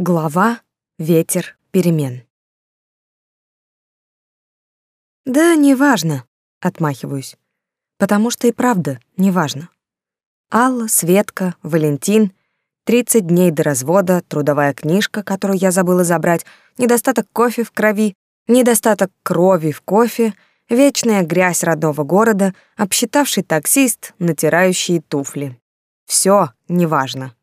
Глава «Ветер перемен». «Да, неважно», — отмахиваюсь, потому что и правда неважно. Алла, Светка, Валентин, 30 дней до развода, трудовая книжка, которую я забыла забрать, недостаток кофе в крови, недостаток крови в кофе, вечная грязь родного города, обсчитавший таксист, натирающие туфли. Все неважно.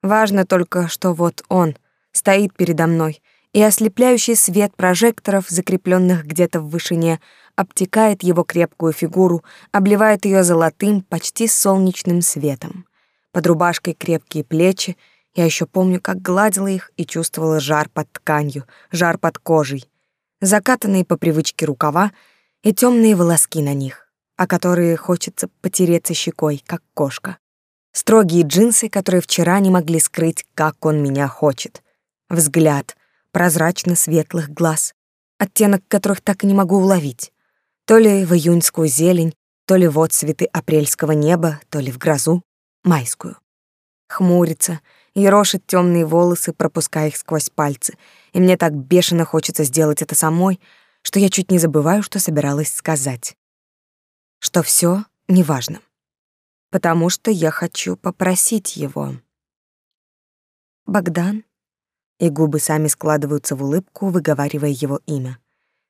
Важно только, что вот он — стоит передо мной, и ослепляющий свет прожекторов, закрепленных где-то в вышине, обтекает его крепкую фигуру, обливает ее золотым, почти солнечным светом. Под рубашкой крепкие плечи, я еще помню, как гладила их и чувствовала жар под тканью, жар под кожей, закатанные по привычке рукава и темные волоски на них, о которые хочется потереться щекой, как кошка. Строгие джинсы, которые вчера не могли скрыть, как он меня хочет — Взгляд прозрачно-светлых глаз, оттенок которых так и не могу уловить. То ли в июньскую зелень, то ли в отцветы апрельского неба, то ли в грозу майскую. Хмурится, ерошит темные волосы, пропуская их сквозь пальцы, и мне так бешено хочется сделать это самой, что я чуть не забываю, что собиралась сказать. Что все неважно. Потому что я хочу попросить его. Богдан, и губы сами складываются в улыбку, выговаривая его имя.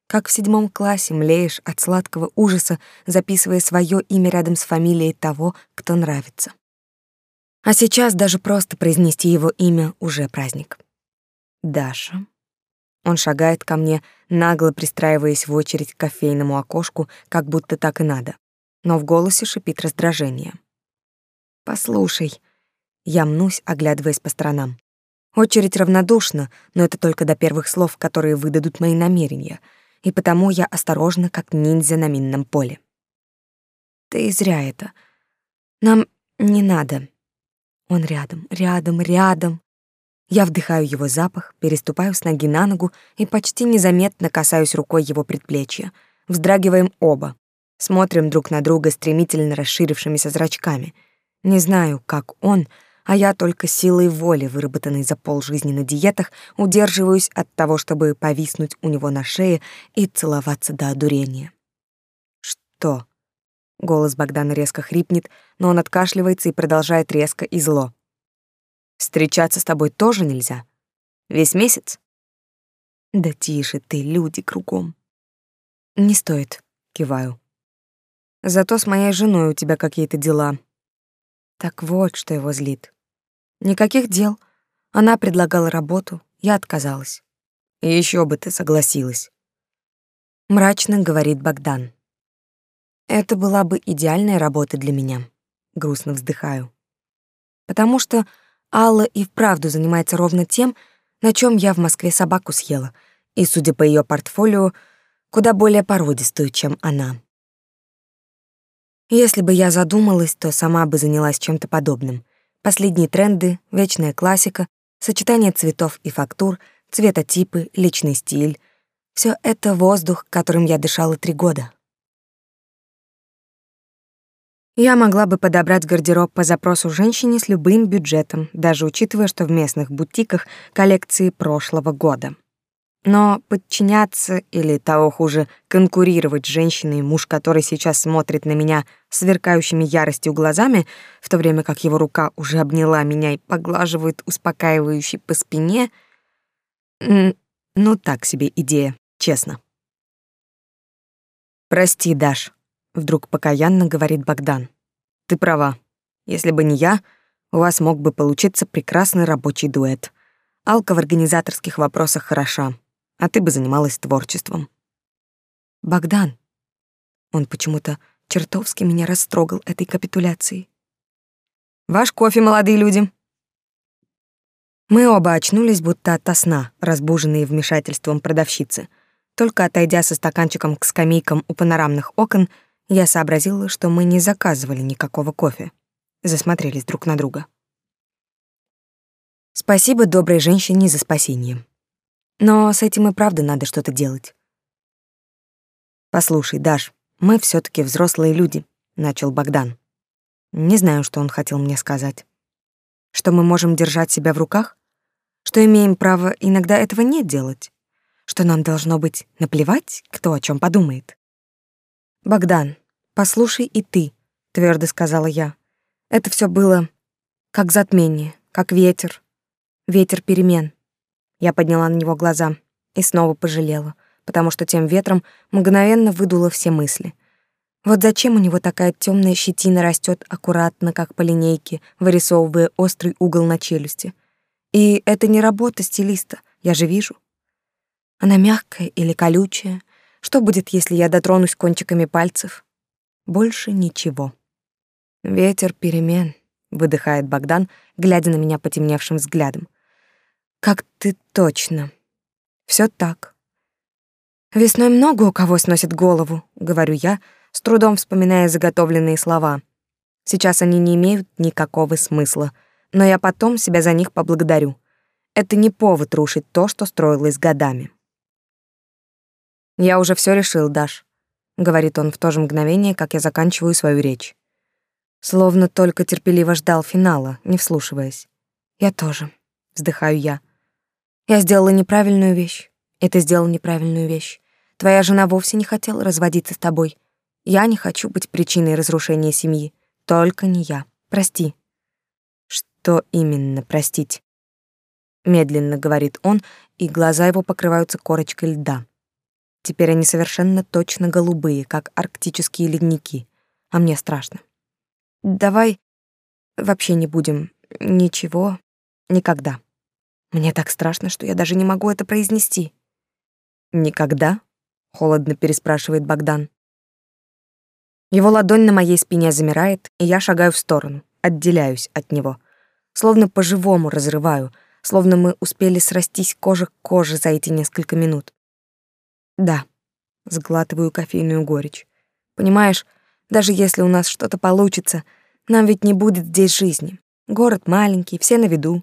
Как в седьмом классе млеешь от сладкого ужаса, записывая свое имя рядом с фамилией того, кто нравится. А сейчас даже просто произнести его имя уже праздник. Даша. Он шагает ко мне, нагло пристраиваясь в очередь к кофейному окошку, как будто так и надо. Но в голосе шипит раздражение. «Послушай». Я мнусь, оглядываясь по сторонам. Очередь равнодушна, но это только до первых слов, которые выдадут мои намерения, и потому я осторожна, как ниндзя на минном поле. Ты зря это. Нам не надо. Он рядом, рядом, рядом. Я вдыхаю его запах, переступаю с ноги на ногу и почти незаметно касаюсь рукой его предплечья. Вздрагиваем оба. Смотрим друг на друга стремительно расширившимися зрачками. Не знаю, как он, а я только силой воли, выработанной за полжизни на диетах, удерживаюсь от того, чтобы повиснуть у него на шее и целоваться до одурения. «Что?» Голос Богдана резко хрипнет, но он откашливается и продолжает резко и зло. «Встречаться с тобой тоже нельзя? Весь месяц?» «Да тише ты, люди кругом». «Не стоит», — киваю. «Зато с моей женой у тебя какие-то дела». Так вот, что его злит. Никаких дел. Она предлагала работу, я отказалась. И еще бы ты согласилась. Мрачно говорит Богдан. Это была бы идеальная работа для меня. Грустно вздыхаю. Потому что Алла и вправду занимается ровно тем, на чем я в Москве собаку съела, и, судя по ее портфолио, куда более породистую, чем она. Если бы я задумалась, то сама бы занялась чем-то подобным. Последние тренды, вечная классика, сочетание цветов и фактур, цветотипы, личный стиль — все это воздух, которым я дышала три года. Я могла бы подобрать гардероб по запросу женщине с любым бюджетом, даже учитывая, что в местных бутиках коллекции прошлого года. Но подчиняться или того хуже, конкурировать с женщиной, муж которой сейчас смотрит на меня сверкающими яростью глазами, в то время как его рука уже обняла меня и поглаживает успокаивающе по спине, ну так себе идея, честно. «Прости, Даш», — вдруг покаянно говорит Богдан. «Ты права. Если бы не я, у вас мог бы получиться прекрасный рабочий дуэт. Алка в организаторских вопросах хороша а ты бы занималась творчеством. Богдан. Он почему-то чертовски меня растрогал этой капитуляцией. Ваш кофе, молодые люди. Мы оба очнулись будто от сна, разбуженные вмешательством продавщицы. Только отойдя со стаканчиком к скамейкам у панорамных окон, я сообразила, что мы не заказывали никакого кофе. Засмотрелись друг на друга. Спасибо доброй женщине за спасение. Но с этим и правда надо что-то делать. Послушай, Даш, мы все таки взрослые люди, начал Богдан. Не знаю, что он хотел мне сказать. Что мы можем держать себя в руках? что имеем право иногда этого не делать, что нам должно быть наплевать, кто о чем подумает. «Богдан, послушай и ты», — твердо сказала я. «Это все было как затмение, как ветер, ветер перемен». Я подняла на него глаза и снова пожалела, потому что тем ветром мгновенно выдуло все мысли. Вот зачем у него такая темная щетина растет аккуратно, как по линейке, вырисовывая острый угол на челюсти. И это не работа стилиста, я же вижу. Она мягкая или колючая. Что будет, если я дотронусь кончиками пальцев? Больше ничего. Ветер перемен, выдыхает Богдан, глядя на меня потемневшим взглядом. Как ты точно. Все так. Весной много у кого сносит голову, говорю я, с трудом вспоминая заготовленные слова. Сейчас они не имеют никакого смысла, но я потом себя за них поблагодарю. Это не повод рушить то, что строилось годами. Я уже все решил, Даш, говорит он в то же мгновение, как я заканчиваю свою речь. Словно только терпеливо ждал финала, не вслушиваясь. Я тоже, вздыхаю я. Я сделала неправильную вещь. И ты сделал неправильную вещь. Твоя жена вовсе не хотела разводиться с тобой. Я не хочу быть причиной разрушения семьи. Только не я. Прости. Что именно простить? Медленно говорит он, и глаза его покрываются корочкой льда. Теперь они совершенно точно голубые, как арктические ледники. А мне страшно. Давай вообще не будем ничего никогда. Мне так страшно, что я даже не могу это произнести. Никогда? холодно переспрашивает Богдан. Его ладонь на моей спине замирает, и я шагаю в сторону, отделяюсь от него, словно по-живому разрываю, словно мы успели срастись кожа к коже за эти несколько минут. Да, сглатываю кофейную горечь. Понимаешь, даже если у нас что-то получится, нам ведь не будет здесь жизни. Город маленький, все на виду,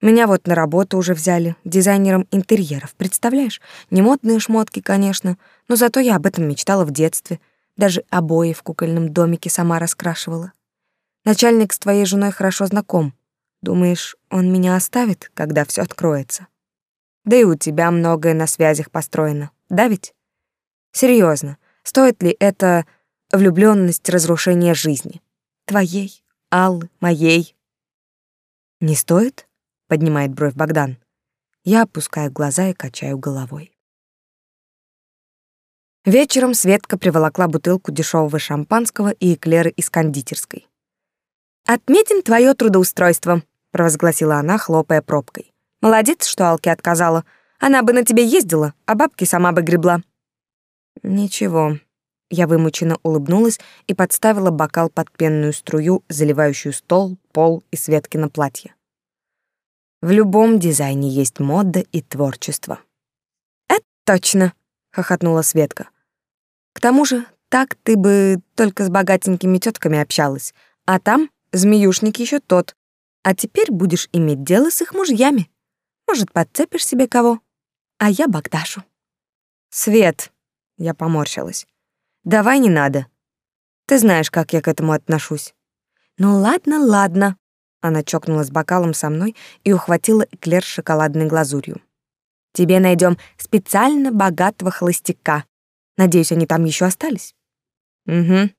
меня вот на работу уже взяли, дизайнером интерьеров, представляешь? Не модные шмотки, конечно, но зато я об этом мечтала в детстве. Даже обои в кукольном домике сама раскрашивала. Начальник с твоей женой хорошо знаком. Думаешь, он меня оставит, когда все откроется? Да и у тебя многое на связях построено, да ведь? Серьезно, стоит ли это влюбленность разрушения жизни? Твоей, Аллы, моей? Не стоит? Поднимает бровь Богдан. Я опускаю глаза и качаю головой. Вечером Светка приволокла бутылку дешевого шампанского и эклеры из кондитерской. «Отметим твое трудоустройство», — провозгласила она, хлопая пробкой. «Молодец, что Алке отказала. Она бы на тебе ездила, а бабки сама бы гребла». «Ничего». Я вымученно улыбнулась и подставила бокал под пенную струю, заливающую стол, пол и Светкино платье. В любом дизайне есть мода и творчество. Это точно, хохотнула Светка. К тому же, так ты бы только с богатенькими тетками общалась, а там змеюшник еще тот. А теперь будешь иметь дело с их мужьями. Может, подцепишь себе кого? А я Богдашу. Свет, я поморщилась. Давай не надо. Ты знаешь, как я к этому отношусь. Ну ладно, ладно, она чокнулась бокалом со мной и ухватила эклер шоколадной глазурью. «Тебе найдем специально богатого холостяка. Надеюсь, они там еще остались?» «Угу».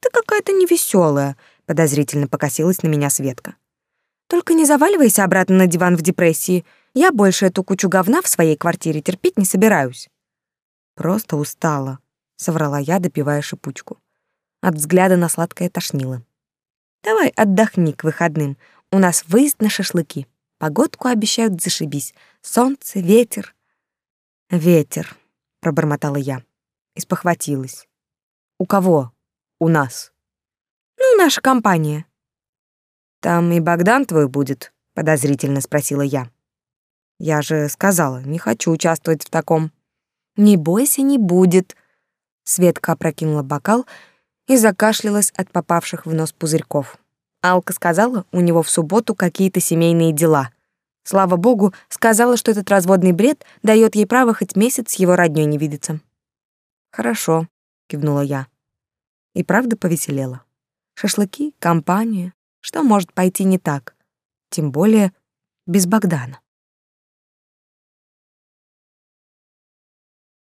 «Ты какая-то невеселая», — подозрительно покосилась на меня Светка. «Только не заваливайся обратно на диван в депрессии. Я больше эту кучу говна в своей квартире терпеть не собираюсь». «Просто устала», — соврала я, допивая шипучку. От взгляда на сладкое тошнило. Давай отдохни к выходным. У нас выезд на шашлыки. Погодку обещают зашибись. Солнце, ветер. Ветер, пробормотала я. И спохватилась. У кого? У нас. Ну, наша компания. Там и Богдан твой будет, подозрительно спросила я. Я же сказала, не хочу участвовать в таком. Не бойся, не будет. Светка опрокинула бокал и закашлялась от попавших в нос пузырьков. Алка сказала, у него в субботу какие-то семейные дела. Слава богу, сказала, что этот разводный бред дает ей право хоть месяц с его роднёй не видеться. «Хорошо», — кивнула я. И правда повеселела. Шашлыки, компания. Что может пойти не так? Тем более без Богдана.